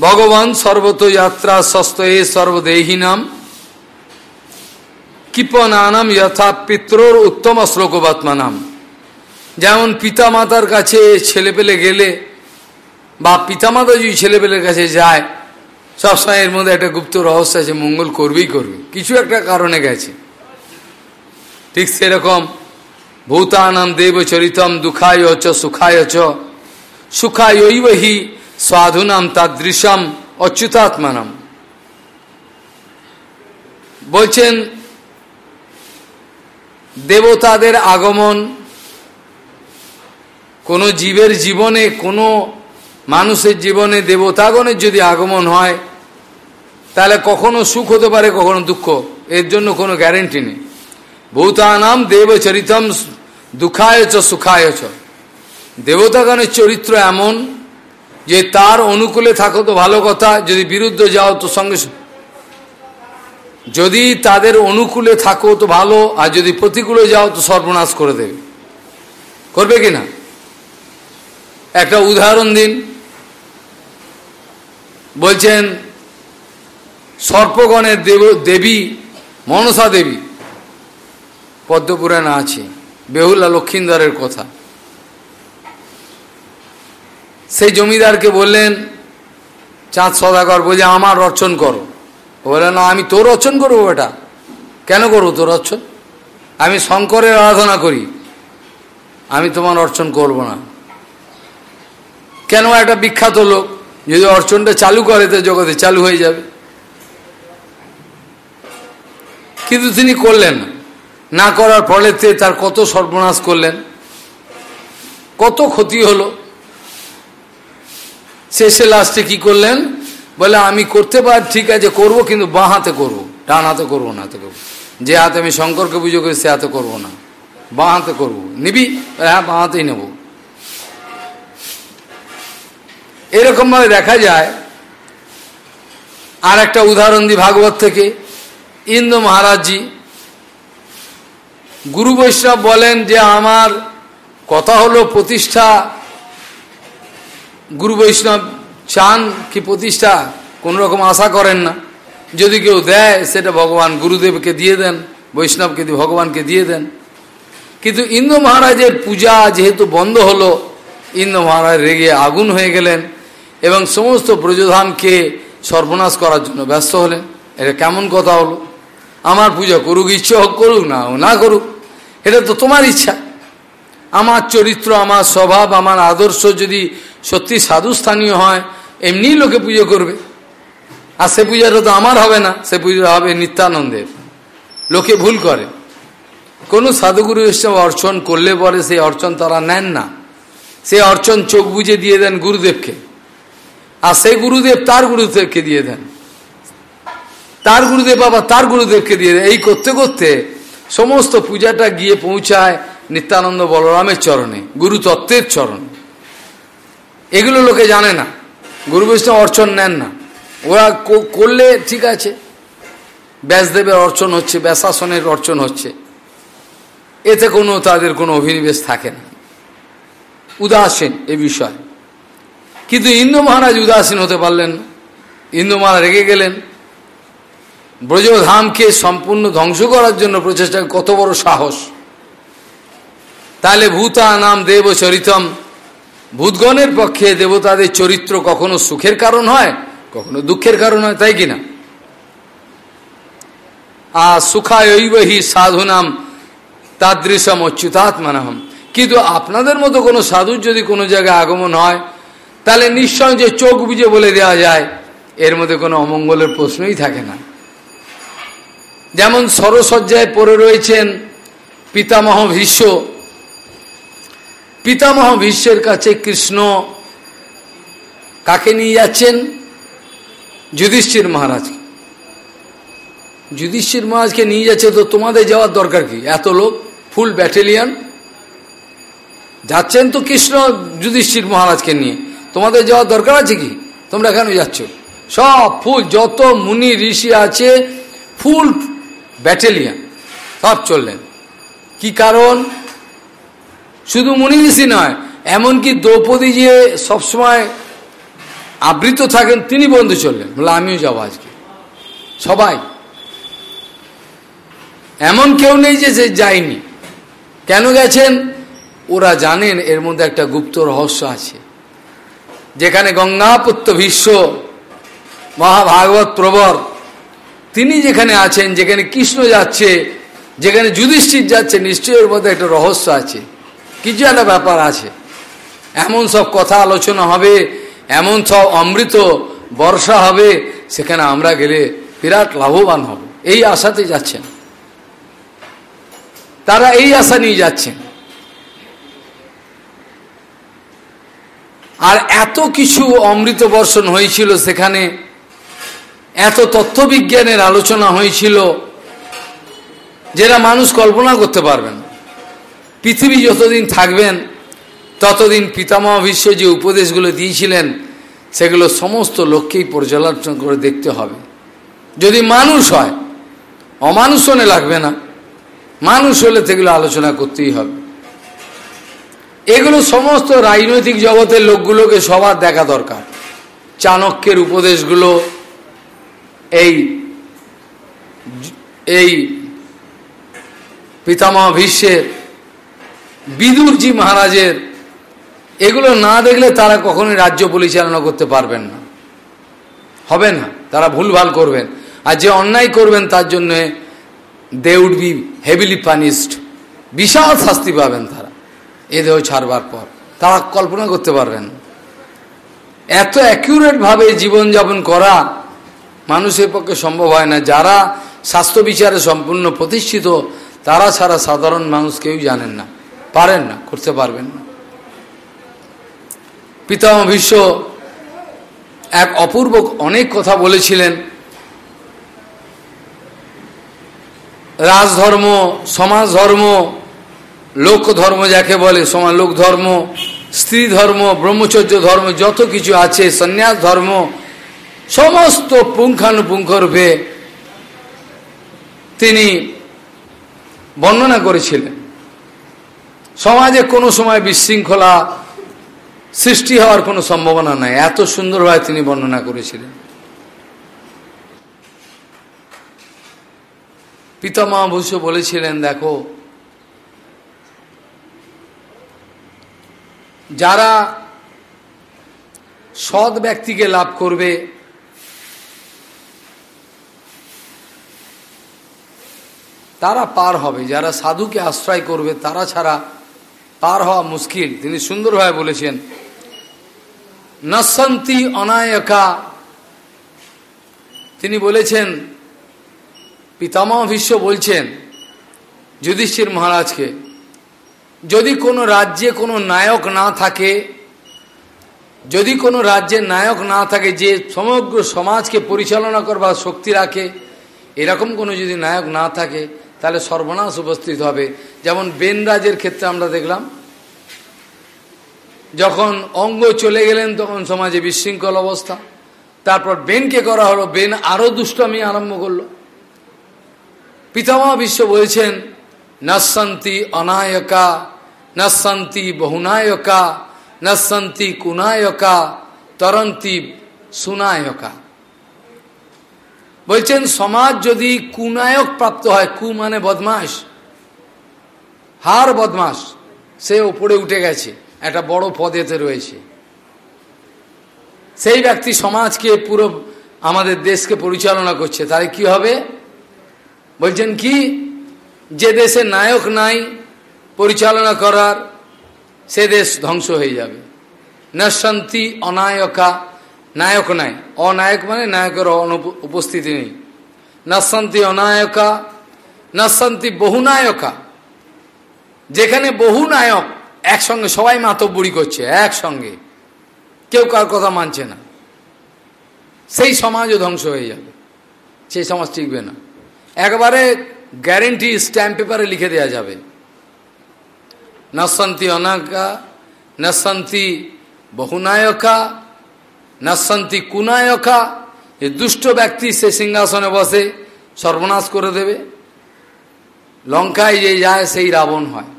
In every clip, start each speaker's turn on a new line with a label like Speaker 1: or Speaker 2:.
Speaker 1: ভগবান সর্বত যাত্রা সস্তয়ে সর্বদেহিনাম কিপনানাম যথা পিত্রর উত্তম শ্লোকবাত্মানাম যেমন পিতা মাতার কাছে ছেলে পেলে গেলে বা পিতামাতা যদি ছেলেপেলের কাছে যায় সবসময় এর মধ্যে একটা গুপ্ত রহস্য আছে, মঙ্গল করবেই করবে। কিছু একটা কারণে গেছে। ঠিক সেরকম ভূতানাম দেব চরিতম, দুঃখায় চ, সুখায় চ। সুখায়ৈব হি সাধুনাম তাদৃশম, অচ্যুতাত্মানাম। বলছেন, দেবতাদের আগমন, কোনো জীবের জীবনে, কোনো মানুষের জীবনে দেবতাগণের যদি আগমন হয়, তাহলে কখনো সুখ হতে পারে, কখনো দুঃখ। এর জন্য কোনো গ্যারেন্টি নেই। ভূতানাম দেবচরিতম দুঃখায় চ, সুখায় দেবতাগণের চরিত্র এমন যে তার অনুকূলে থাকো তো ভালো কথা, যদি বিরুদ্ধে যাও তো সঙ্গে যদি তাদের অনুকূলে থাকো তো ভালো, আর যদি প্রতিকূলে যাও তো সর্বনাশ করে দেবে। করবে কিনা একটা উদাহরণ দিন। বলছেন, সর্পগণের দেব, দেবী মনসা দেবী, পদ্মপুরাণে আছে, বেহুলা লক্ষিন্দরের কথা। সেই জমিদারকে বললেন, চাঁদ সদাগর, বলছে, আমার রচন করো। বলে আমি তোর রচন করব বেটা। কেন করব তোর রচন? আমি শঙ্করের আরাধনা করি। আমি তোমার অর্চন করব না। কেন একটা বিখ্যাত লোক, যদি অর্চনটা চালু করে, তো জগতে চালু হয়ে যাবে। কিন্তু তিনি করলেন না। করার ফলে তার কত সর্বনাশ করলেন। কত ক্ষতি হলো। শেষে লাস্টে কি করলেন? বলে, আমি করতে পার, ঠিক আছে, করব, কিন্তু বাঁ হাতে করব, ডান হাতে করব না, হাতে করব। যে হাতে আমি শঙ্করকে পুজো করি সে হাতে করব না। বাঁ হাতে করব। নিবি? হ্যাঁ বাঁ হাতেই নেব। এরকমভাবে দেখা যায়। আর একটা উদাহরণ দিই ভাগবত থেকে। ইন্দ্র মহারাজজি, গুরু বৈষ্ণব বলেন যে, আমার কথা হলো প্রতিষ্ঠা গুরু বৈষ্ণব চান কি প্রতিষ্ঠা? কোন রকম আশা করেন না। যদি কেউ দেয়, সেটা ভগবান গুরুদেবকে দিয়ে দেন, বৈষ্ণবকে ভগবানকে দিয়ে দেন। কিন্তু ইন্দ্র মহারাজের পূজা যেহেতু বন্ধ হলো, ইন্দ্র মহারাজ রেগে আগুন হয়ে গেলেন এবং সমস্ত ব্রজধামকে সর্বনাশ করার জন্য ব্যস্ত হলেন। এটা কেমন কথা হলো? আমার পূজা করুক, ইচ্ছে হোক করুক, না না করুক, এটা তো তোমার ইচ্ছা। আমার চরিত্র, আমার স্বভাব, আমার আদর্শ যদি সত্যি সাধুস্থানীয় হয় এমনি লোকে পুজো করবে। আর সে পূজাটা তো আমার হবে না, সে পূজা হবে নিত্যানন্দের। লোকে ভুল করে। কোনো সাধুগুরু এসে অর্চন করলে পরে সেই অর্চন তারা নেন না। সে অর্চন চোখ বুঝে দিয়ে দেন গুরুদেবকে। আর সেই গুরুদেব তার গুরুদেবকে দিয়ে দেন। তার গুরুদেব আবার তার গুরুদেবকে দিয়ে দেন। এই করতে করতে সমস্ত পূজাটা গিয়ে পৌঁছায় নিত্যানন্দ বলরামের চরণে গুরু তত্ত্বের চরণে। এগুলো লোকে জানে না। গুরু বৈষ্ণব অর্চন নেন না। ওরা করলে ঠিক আছে। ব্যাসদেবের অর্চন হচ্ছে, ব্যাসাসনের অর্চন হচ্ছে। এতে কোনো তাদের কোনো অভিনিবেশ থাকে না। উদাসীন এ বিষয়। কিন্তু ইন্দু মহারাজ উদাসীন হতে পারলেন ইন্দু মহারাজ রেগে গেলেন। ব্রজধামকে সম্পূর্ণ ধ্বংস করার জন্য প্রচেষ্টা কত বড় সাহস। তাহলে ভূতা নাম দেব চরিতম। ভূতগণের পক্ষে দেবতাদের চরিত্র কখনো সুখের কারণ হয়, কখনো দুঃখের কারণ হয়, তাই কিনা? আর সুখায়ৈবহি সাধুনাম তাদৃশম অচ্যুতাত্মানাহম। কিন্তু আপনাদের মতো কোনো সাধুর যদি কোনো জায়গায় আগমন হয়, তাহলে নিশ্চয় যে চোখ বুঝে বলে দেওয়া যায়, এর মধ্যে কোনো অমঙ্গলের প্রশ্নই থাকে না। যেমন সরসজ্জায় পড়ে রয়েছেন পিতামহ ভীষ্ম পিতামহ ভীষ্মের কাছে কৃষ্ণ। কাকে নিয়ে যাচ্ছেন? যুধিষ্ঠির মহারাজকে। যুধিষ্ঠির মহারাজকে নিয়ে যাচ্ছে তো তোমাদের যাওয়ার দরকার কি? এত লোক ফুল ব্যাটালিয়ান যাচ্ছেন তো কৃষ্ণ যুধিষ্ঠির মহারাজকে নিয়ে। তোমাদের যাওয়ার দরকার আছে কি? তোমরা কেন যাচ্ছ? সব ফুল যত মুনি, ঋষি আছে ফুল ব্যাটালিয়ান সব চললেন। কি কারণ? শুধু মুনি ঋষি নয়, এমনকি দ্রৌপদী যে সবসময় আবৃত থাকেন, তিনি বন্ধু চললেন। বলে আমিও যাব আজকে। সবাই। এমন কেউ নেই যে সে যায়নি। কেন গেছেন? ওরা জানেন, এর মধ্যে একটা গুপ্ত রহস্য আছে। যেখানে গঙ্গাপুত্র ভীষ্ম, মহাভাগবত প্রবর, তিনি যেখানে আছেন, যেখানে কৃষ্ণ যাচ্ছে, যেখানে যুধিষ্ঠির যাচ্ছে, নিশ্চয়ই ওর মধ্যে একটা রহস্য আছে। কিছু একটা ব্যাপার আছে। এমন সব কথা আলোচনা হবে, এমন সব অমৃত বর্ষা হবে, সেখানে আমরা গেলে বিরাট লাভবান হব। এই আশাতে যাচ্ছেন। তারা এই আশা নিয়ে যাচ্ছেন। আর এত কিছু অমৃত বর্ষণ হয়েছিল সেখানে, এত তত্ত্ববিজ্ঞানের আলোচনা হয়েছিল, যেটা মানুষ কল্পনা করতে পারবেন পৃথিবী যতদিন থাকবেন, ততদিন পিতামহ বিশ্ব যে উপদেশগুলো দিয়েছিলেন, সেগুলো সমস্ত লোককেই পর্যালোচনা করে দেখতে হবে। যদি মানুষ হয়, অমানুষ হলে লাগবে না, মানুষ হলে সেগুলো আলোচনা করতেই হবে। এগুলো সমস্ত রাজনৈতিক জগতের লোকগুলোকে সবার দেখা দরকার। চাণক্যের উপদেশগুলো, এই এই পিতামহ ভীষ্মের বিদুরজি মহারাজের, এগুলো না দেখলে তারা কখনোই রাজ্য পরিচালনা করতে পারবেন না। হবে না, তারা ভুলভাল করবেন। আর যে অন্যায় করবেন তার জন্য they would be heavily punished বিশাল শাস্তি পাবেন তারা, এ দেহ ছাড়বার পর। তারা কল্পনা করতে পারবেন এত অ্যাকিউরেটভাবে জীবনযাপন করা মানুষের পক্ষে সম্ভব হয় না। যারা স্বাস্থ্য বিচারে সম্পূর্ণ প্রতিষ্ঠিত, তারা ছাড়া সাধারণ মানুষ কেউ জানেন না। পারেন না, করতে পারবেন না। পিতামহ বিশ্ব এক অপূর্ব অনেক কথা বলেছিলেন। রাজধর্ম সমাজ ধর্ম লোক ধর্ম যাকে বলে, সমাজ লোক ধর্ম স্ত্রী ধর্ম ব্রহ্মচর্য ধর্ম যত কিছু আছে সন্ন্যাস ধর্ম সমস্ত পুঙ্খানুপুঙ্খ রূপে তিনি বর্ণনা করেছিলেন। সমাজে কোনো সময় বিশৃঙ্খলা সৃষ্টি হওয়ার কোনো সম্ভাবনা নাই। এত সুন্দরভাবে তিনি বর্ণনা করেছিলেন। পিতামহ ভূষ বলেছিলেন, দেখো, যারা সৎ ব্যক্তিকে লাভ করবে, তারা পার হবে। যারা সাধুকে আশ্রয় করবে, তারা ছাড়া পার হওয়া মুশকিল। তিনি সুন্দরভাবে বলেছেন, নসন্তি অনায়কা। তিনি বলেছেন, পিতামহ ভীষ্ম বলছেন, যুধিষ্ঠির মহারাজকে, যদি কোনো রাজ্যে কোনো নায়ক না থাকে, যদি কোনো রাজ্যের নায়ক না থাকে, যে সমগ্র সমাজকে পরিচালনা করবার শক্তি রাখে, এরকম কোনো যদি নায়ক না থাকে তাহলে সর্বনাশ উপস্থিত হবে। যেমন বেন রাজের ক্ষেত্রে আমরা দেখলাম, যখন অঙ্গ চলে গেলেন তখন সমাজে বিশৃঙ্খল অবস্থা। তারপর বেনকে করা হলো, বেন আরও দুষ্টমি আরম্ভ করল। পিতামহ বিশ্ব বলছেন নশান্তি অনায়কা নশান্তি বহুনায়কা নশান্তি কুনায়কা, তরন্তি সুনায়কা। বলছেন, সমাজ যদি কুনায়ক প্রাপ্ত হয়, কু মানে বদমাস হার বদমাস সে ওপরে উঠে গেছে, একটা বড় পদেতে রয়েছে। সেই ব্যক্তি সমাজকে পুরো আমাদের দেশকে পরিচালনা করছে, তাহলে কি হবে? বলছেন কি, যে দেশে নায়ক নাই, পরিচালনা করার, সে দেশ ধ্বংস হয়ে যাবে। নশান্তি অনায়কা নায়ক নাই। অনায়ক মানে নায়কের উপস্থিতি নেই। নশান্তি অনায়কা, নাসান্তি বহু নায়কা যেখানে বহু নায়ক একসঙ্গে, সবাই মাতব্বুড়ি করছে, একসঙ্গে। কেউ কার কথা মানছে না। সেই সমাজও ধ্বংস হয়ে যাবে। সেই সমাজ টিকবে না। একবারে গ্যারেন্টি স্ট্যাম্প পেপারে লিখে দেওয়া যাবে। নশান্তি অনায়কা নশান্তি বহুনায়কা নশান্তি কুনায়কা এই দুষ্ট ব্যক্তি সে সিংহাসনে বসে সর্বনাশ করে দেবে। লঙ্কায় যে যায়, সেই রাবণ হয়।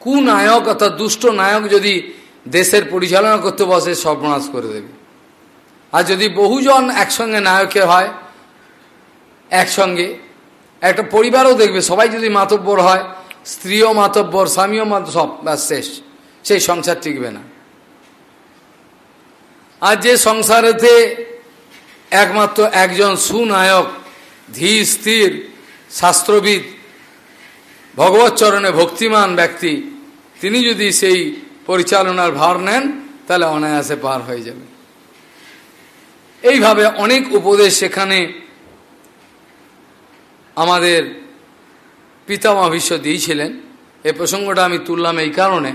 Speaker 1: কুনায়ক অর্থাৎ দুষ্ট নায়ক যদি দেশের পরিচালনা করতে বসে, সর্বনাশ করে দেবে। আর যদি বহুজন একসঙ্গে নায়কে হয়, একসঙ্গে, একটা পরিবারও দেখবে, সবাই যদি মাতব্বর হয়, স্ত্রীও মাতব্বর, স্বামীও মাত সব শেষ। সেই সংসার টিকবে না। আর যে সংসারেতে একমাত্র একজন সুনায়ক ধীর স্থির, শাস্ত্রবিদ, ভগবত চরণে ভক্তিমান ব্যক্তি, তিনি যদি সেই পরিচালনার ভার নেন, তাহলে অনায়াসে পার হয়ে যাবে। এইভাবে অনেক উপদেশ সেখানে আমাদের পিতামা বিশ্ব দিয়েছিলেন। এ প্রসঙ্গটা আমি তুললাম এই কারণে।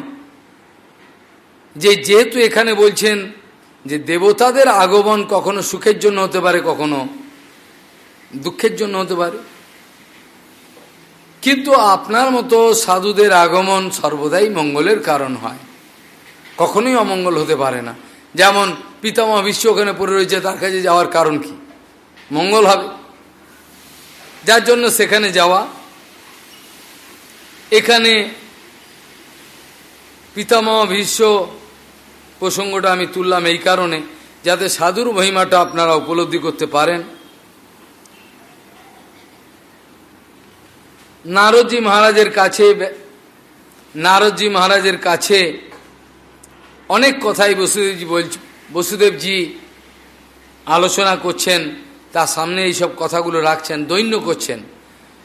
Speaker 1: যে যেহেতু এখানে বলছেন যে দেবতাদের আগমন কখনো সুখের জন্য হতে পারে, কখনো দুঃখের জন্য হতে পারে। কিন্তু আপনার মতো সাধুদের আগমন সর্বদাই মঙ্গলের কারণ হয়। কখনোই অমঙ্গল হতে পারে না। যেমন পিতামহ বিশ্ব ওখানে পড়ে রয়েছে, তার কাছে যাওয়ার কারণ কি? মঙ্গল হবে। যার জন্য সেখানে যাওয়া। এখানে পিতামহ ভীষ্ম প্রসঙ্গটা আমি তুললাম এই কারণে, যাতে সাধুর মহিমাটা আপনারা উপলব্ধি করতে পারেন। নারদজি মহারাজের কাছে, নারদজি মহারাজের কাছে অনেক কথাই বসুদেবজি বল বসুদেবজি আলোচনা করছেন তার সামনে এইসব কথাগুলো রাখছেন, দৈন্য করছেন,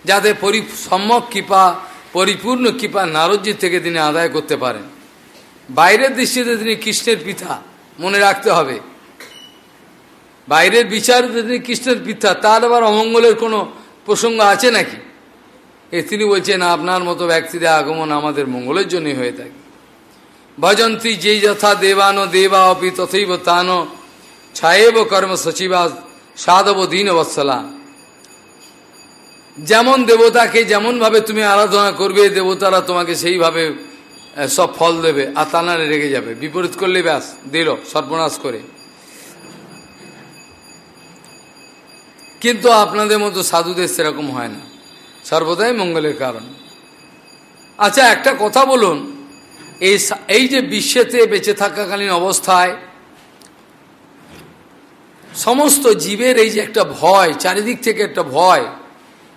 Speaker 1: যাতে পরি, সম্যক কৃপা, পরিপূর্ণ কৃপা নারদজির থেকে তিনি আদায় করতে পারেন। বাইরের দৃষ্টিতে তিনি কৃষ্ণের পিতা, মনে রাখতে হবে। বাইরের বিচারতে তিনি কৃষ্ণের পিতা তার আবার অমঙ্গলের কোনো প্রসঙ্গ আছে নাকি? এ তিনি বলছেন, আপনার মতো ব্যক্তিদের আগমন আমাদের মঙ্গলের জন্যই হয়ে থাকে। ভজন্তী যেই যথা দেবানো দেবা অপি তথৈব তানো ছায়েব কর্ম সচিবা সাধব দীন বৎসলা। যেমন দেবতাকে যেমনভাবে তুমি আরাধনা করবে, দেবতারা তোমাকে সেইভাবে সব ফল দেবে, আর তানারে রেগে যাবে। বিপরীত করলে ব্যাস, দিল, সর্বনাশ করে। কিন্তু আপনাদের মতো সাধুদের সেরকম হয় না। সর্বদাই মঙ্গলের কারণ। আচ্ছা একটা কথা বলুন। এই এই যে বিশ্বেতে বেঁচে থাকাকালীন অবস্থায় সমস্ত জীবের এই যে একটা ভয়, চারিদিক থেকে একটা ভয়,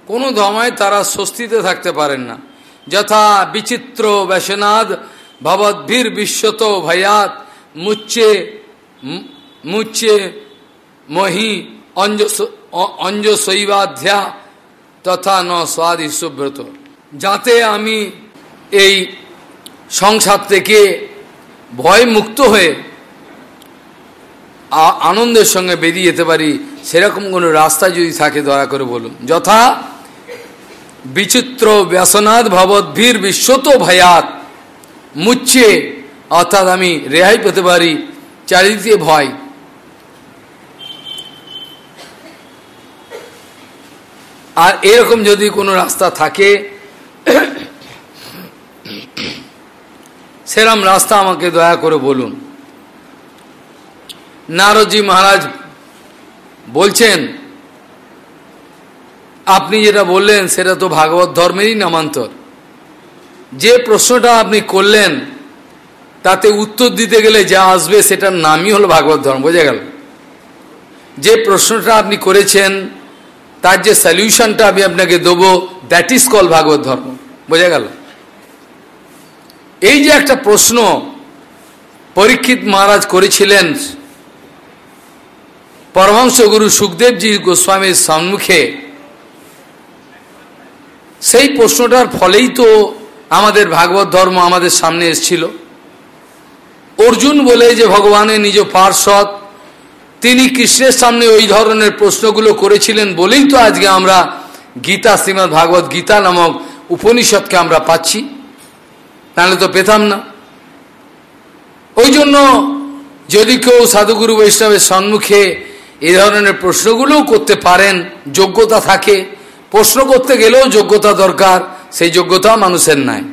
Speaker 1: কোনো ধমায় তারা স্বস্তিতে থাকতে পারেন না। যথা বিচিত্র ব্যসনাদ, ভবদ্ভীর বিশ্বত ভয়াত, মুচ্ছে মুচ্ছে মহি অঞ্জ শৈবাধ্যা তথা ন স্বাদি সুব্রত। যাতে আমি এই সংসার থেকে ভয় মুক্ত হয়ে আনন্দের সঙ্গে বেরিয়ে যেতে পারি, সেরকম কোনো রাস্তা যদি থাকে দয়া করে বলুন। যথা বিচিত্র ব্যসনাথ ভবদ্ভীর বিশ্বত ভয়াত। মুচ্ছে অর্থাৎ আমি রেহাই পেতে পারি চারিদিকে ভয়। আর এরকম যদি কোনো রাস্তা থাকে, সেরম রাস্তা আমাকে দয়া করে বলুন। নারদজি মহারাজ বলছেন আপনি যেটা বললেন, সেটা তো ভাগবত ধর্মেরই নামান্তর। যে প্রশ্নটা আপনি করলেন, তাতে উত্তর দিতে গেলে যা আসবে, সেটার নামই হলো ভাগবত ধর্ম, বোঝা গেল? যে প্রশ্নটা আপনি করেছেন, তার যে সলিউশনটা আমি আপনাকে দেবো দ্যাট ইজ কল ভাগবত ধর্ম, বোঝা গেল? এই যে একটা প্রশ্ন পরীক্ষিত মহারাজ করেছিলেন পরমহংস গুরু সুখদেবজি গোস্বামীর সম্মুখে সেই প্রশ্নটার ফলেই তো আমাদের ভাগবত ধর্ম আমাদের সামনে এসছিল। অর্জুন বলে যে, ভগবানের নিজ পার্শ্বদ, তিনি কৃষ্ণের সামনে ওই ধরনের প্রশ্নগুলো করেছিলেন বলেই তো আজকে আমরা গীতা শ্রীমৎ ভাগবত গীতা নামক উপনিষদকে আমরা পাচ্ছি। তাহলে তো পেতাম না। ওই জন্য যদি কেউ সাধুগুরু বৈষ্ণবের সম্মুখে এই ধরনের প্রশ্নগুলোও করতে পারেন, যোগ্যতা থাকে প্রশ্ন করতে গেলেও যোগ্যতা দরকার, সেই যোগ্যতা মানুষের নাই।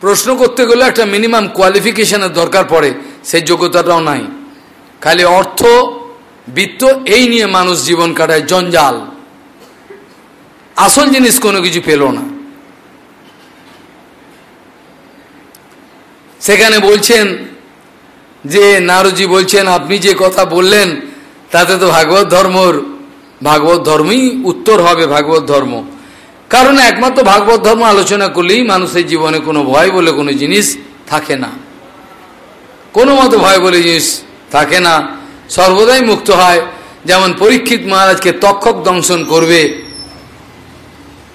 Speaker 1: প্রশ্ন করতে গেলে একটা মিনিমাম কোয়ালিফিকেশনের দরকার পড়ে, সেই যোগ্যতাটাও নাই। খালি অর্থ, বৃত্ত, এই নিয়ে মানুষ জীবন কাটায় জঞ্জাল। আসল জিনিস কোনো কিছু পেল না। সেখানে বলছেন যে, নারজি বলছেন, আপনি যে কথা বললেন, তাতে তো ভাগবত ধর্মর ভাগবত ধর্মই উত্তর হবে ভাগবত ধর্ম। কারণ একমাত্র ভাগবত ধর্ম আলোচনা করলেই মানুষের জীবনে কোনো ভয় বলে কোনো জিনিস থাকে না। কোনো মতো ভয় বলে জিনিস থাকে না। সর্বদাই মুক্ত হয়। যেমন পরীক্ষিত মহারাজকে তক্ষক দংশন করবে।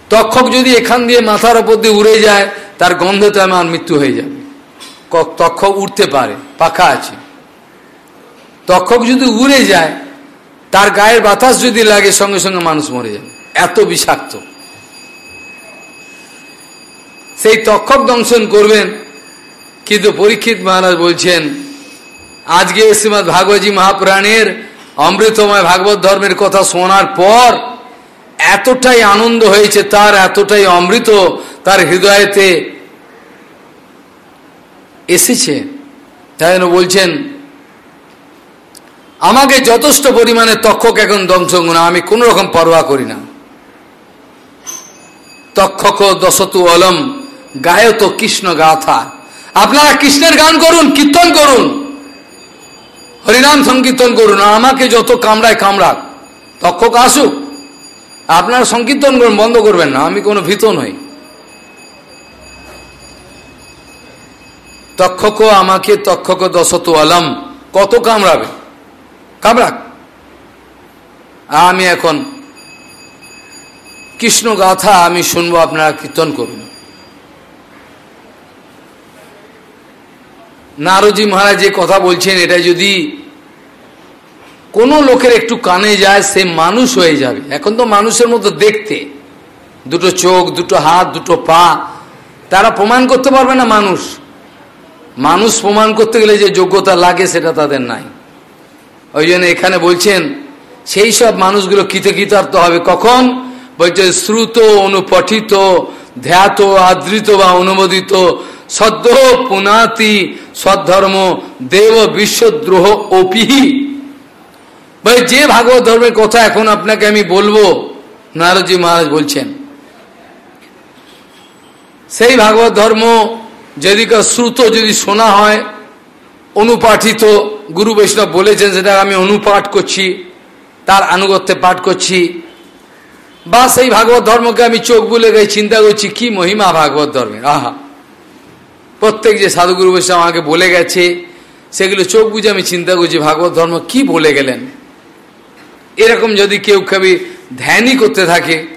Speaker 1: তক্ষক যদি এখান দিয়ে মাথার ওপর দিয়ে উড়ে যায়, তার গন্ধতে আমার মৃত্যু হয়ে যাবে। তক্ষক উঠতে পারে, পাখা আছে। তক্ষক যদি উড়ে যায় তার গায়ের বাতাস যদি লাগে, সঙ্গে সঙ্গে মানুষ মরে যাবে। এত বিষাক্ত। সেই তক্ষক দংশন করবেন, কিন্তু পরীক্ষিত মহারাজ বলছেন, আজকে শ্রীমৎ ভাগবতী মহাপুরাণের অমৃতময় ভাগবত ধর্মের কথা শোনার পর এতটাই আনন্দ হয়েছে, তার এতটাই অমৃত তার হৃদয়েতে এসেছে। তাই বলছেন আমাকে যথেষ্ট পরিমাণে তক্ষক এখন ধ্বংস না আমি কোন রকম পরোয়া করি না। তক্ষক দশতু অলম, গায়ত কৃষ্ণ গাথা। আপনারা কৃষ্ণের গান করুন, কীর্তন করুন। হরিনাম সংকীর্তন করুন আমাকে যত কামড়ায় কামড়াক, তক্ষক আসুক। আপনারা সংকীর্তন করুন, বন্ধ করবেন না, আমি কোনো ভীত নই। তক্ষক আমাকে তক্ষক দশত আলম কত কামড়াবে? কামড়াক আমি এখন কৃষ্ণ গাথা আমি শুনব, আপনারা কীর্তন করুন। নারজি মহারাজ যে কথা বলছেন, এটা যদি কোনো লোকের একটু কানে যায়, সে মানুষ হয়ে যাবে। এখন তো মানুষের মতো দেখতে। দুটো চোখ, দুটো হাত, দুটো পা, তারা প্রমাণ করতে পারবে না মানুষ। মানুষ প্রমাণ করতে গেলে যে যোগ্যতা লাগে, সেটা তাদের নাই। ওই জন্য এখানে বলছেন, সেই সব মানুষগুলো কৃতকৃতার্থ হবে কখন? বলছে, শ্রুত, অনুপঠিত, ধ্যাত, আদৃত বা অনুমোদিত, সদ্য পুনাতি সদ্ধর্ম দেব বিশ্বদ্রোহ ওপিহি ভাই, যে ভাগবত ধর্মের কথা এখন আপনাকে আমি বলব, নারদজি মহারাজ বলছেন, সেই ভাগবত ধর্ম যদি শ্রুত যদি শোনা হয় অনুপাঠিত গুরু বৈষ্ণব বলেছেন সেটা আমি অনুপাঠ করছি, তার আনুগত্যে পাঠ করছি। বা সেই ভাগবত ধর্মকে আমি চোখ বুলে গাই চিন্তা করছি, কি মহিমা ভাগবত ধর্মের? আহা! প্রত্যেক যে সাধুগুরু বৈষ্ণব আমাকে বলে গেছে, সেগুলো চোখ বুঝে আমি চিন্তা করছি, ভাগবত ধর্ম কি বলে গেলেন? এরকম যদি কেউ কবি ধ্যানই করতে থাকে,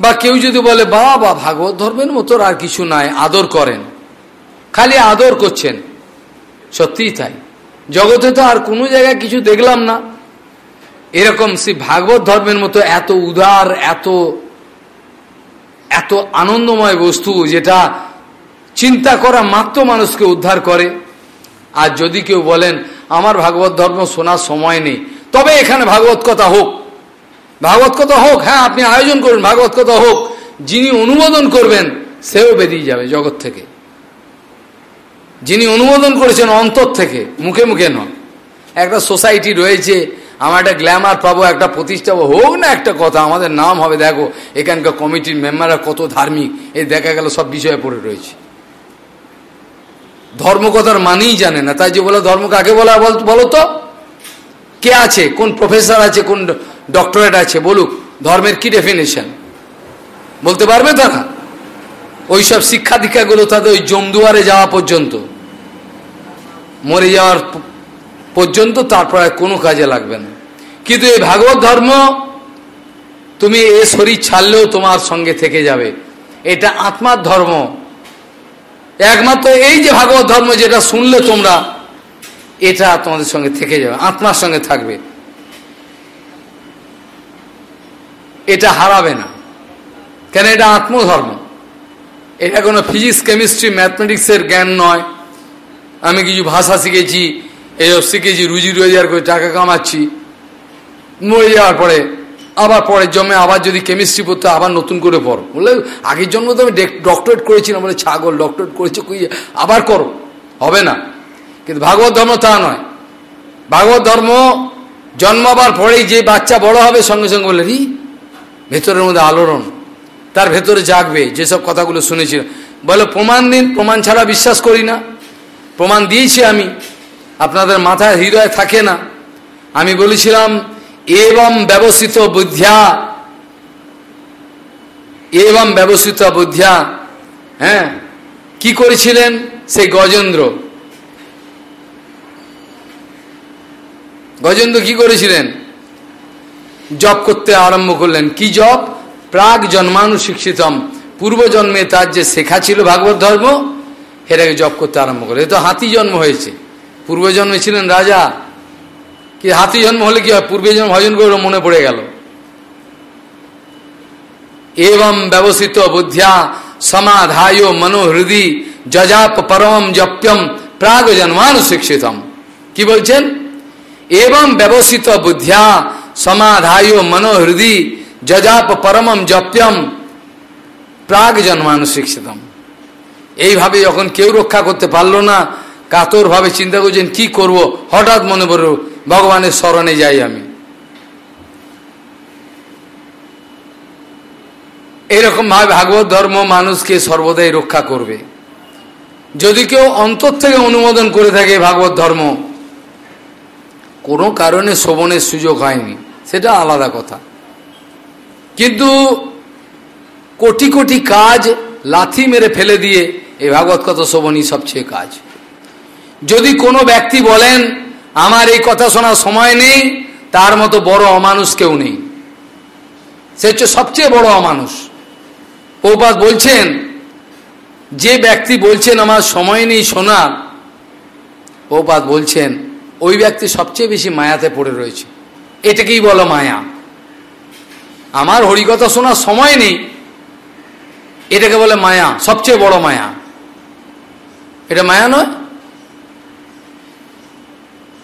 Speaker 1: বা কেউ যদি বলে, বাবা, ভাগবত ধর্মের মতো আর কিছু নাই, আদর করেন। খালি আদর করছেন। সত্যিই তাই। জগতে তো আর কোনো জায়গায় কিছু দেখলাম না। এরকম সে ভাগবত ধর্মের মতো এত উদার, এত এত আনন্দময় বস্তু যেটা চিন্তা করা মাত্র মানুষকে উদ্ধার করে। আর যদি কেউ বলেন, আমার ভাগবত ধর্ম শোনার সময় নেই। তবে এখানে ভাগবত কথা হোক। ভাগবত কথা হোক হ্যাঁ আপনি আয়োজন করুন, ভাগবত কথা হোক। যিনি অনুমোদন করবেন, সেও বেরিয়ে যাবে জগৎ থেকে। যিনি অনুমোদন করেছেন অন্তর থেকে, মুখে মুখে নয়। একটা সোসাইটি রয়েছে, আমার একটা গ্ল্যামার পাবো, একটা প্রতিষ্ঠা হোক না একটা কথা, আমাদের নাম হবে, দেখো, এখানকার কমিটির মেম্বাররা কত ধার্মিক এই দেখা গেল সব বিষয়ে পড়ে রয়েছে। ধর্মকথার মানেই জানে না, তাই যে বলে ধর্ম কাকে বলা, বলো তো? কে আছে? কোন প্রফেসর আছে? কোন ডক্টরেট আছে? বলুক, ধর্মের কি ডেফিনেশন বলতে পারবে তারা? ওইসব শিক্ষা দীক্ষাগুলো তাদের ওই জমদুয়ারে যাওয়া পর্যন্ত। মরে যাওয়ার পর্যন্ত তারপর কোনো কাজে লাগবে না। কিন্তু এই ভাগবত ধর্ম, তুমি এ শরীর ছাড়লেও তোমার সঙ্গে থেকে যাবে। এটা আত্মার ধর্ম। একমাত্র এই যে ভাগবত ধর্ম যেটা শুনলে তোমরা, এটা তোমাদের সঙ্গে থেকে যাবে, আত্মার সঙ্গে থাকবে। এটা হারাবে না। কেন? এটা আত্মধর্ম। এটা কোনো ফিজিক্স, কেমিস্ট্রি, ম্যাথমেটিক্সের জ্ঞান নয়। আমি কিছু ভাষা শিখেছি এইসব শিখেছি, রুজি রোজগার করে টাকা কামাচ্ছি। মরে যাওয়ার পরে, আবার পরের জন্মে আবার যদি কেমিস্ট্রি পড়তে, আবার নতুন করে পড়ো। বললে, আগের জন্ম তো আমি ডক্টরেট করেছিলাম বলে, ছাগল ডক্টরেট করেছে কই আবার করো। হবে না। কিন্তু ভাগবত ধর্ম তা নয়। ভাগবত ধর্ম জন্মাবার পরেই যে বাচ্চা বড় হবে, সঙ্গে সঙ্গে বলে রি, ভেতরের মধ্যে আলোড়ন। তার ভেতরে জাগবে। যেসব কথাগুলো শুনেছিল বলে, প্রমাণ দিন, প্রমাণ ছাড়া বিশ্বাস করি না। প্রমাণ দিয়েছি আমি। আপনাদের মাথায় হৃদয় থাকে না। আমি বলেছিলাম এবং ব্যবস্থিত বুদ্ধিয়া। এবং ব্যবস্থিত বুদ্ধিয়া। হ্যাঁ? কি করেছিলেন? সেই গজেন্দ্র। গজেন্দ্র কি করেছিলেন? জপ করতে আরম্ভ করলেন। কি জপ? প্রাগ জন্মানু শিক্ষিতম পূর্বজন্মে তার যে শেখা ছিল ভাগবত ধর্ম সেটাকে জপ করতে আরম্ভ করে। তো হাতি জন্ম হয়েছে। পূর্বজন্মে ছিলেন রাজা। কি হাতি জন্ম হলে কি হয়? পূর্বে জন্ম ভজন করে মনে পড়ে গেল। এবং ব্যবস্থিত বুদ্ধিয়া সমাধায় মনোহৃদি যজাপ পরম জপ্যম প্রাগ জন্মানু শিক্ষিতম। কি বলছেন? এবং ব্যবস্থিত বুদ্ধিয়া সমাধায় মনোহৃদি যজাপ পরমম জপ্যম প্রাগ জন্মানু শিক্ষিতম। এইভাবে যখন কেউ রক্ষা করতে পারল না কাতর ভাবে চিন্তা করছেন, কি করব? হঠাৎ মনে পড়ল, ভগবানের স্মরণে যাই আমি। এরকম ভাবে ভাগবত ধর্ম মানুষকে সর্বদাই রক্ষা করবে। যদি কেউ অন্তর থেকে অনুমোদন করে থাকে ভাগবত ধর্ম, কোনো কারণে শোভনের সুযোগ হয়নি, সেটা আলাদা কথা। কিন্তু কোটি কোটি কাজ লাথি মেরে ফেলে দিয়ে এই ভাগবত কথা শোভনই সবচেয়ে কাজ। যদি কোনো ব্যক্তি বলেন, আমার এই কথা শোনার সময় নেই, তার মতো বড় অমানুষ কেউ নেই। সে হচ্ছে সবচেয়ে বড় অমানুষ। পৌপাত বলছেন, যে ব্যক্তি বলছেন, আমার সময় নেই শোনার পৌপাত বলছেন, ওই ব্যক্তি সবচেয়ে বেশি মায়াতে পড়ে রয়েছে। এটাকেই বলো মায়া। আমার হরিকথা শোনার সময় নেই, এটাকে বলে মায়া, সবচেয়ে বড় মায়া। এটা মায়া নয়?